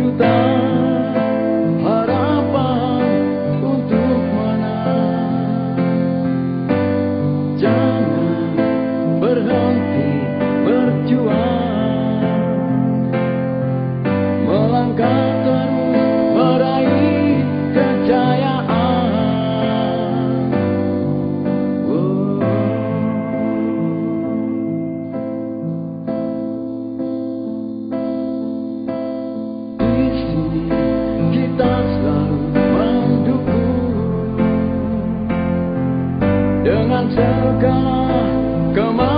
ajudar. dengan segala kemampuan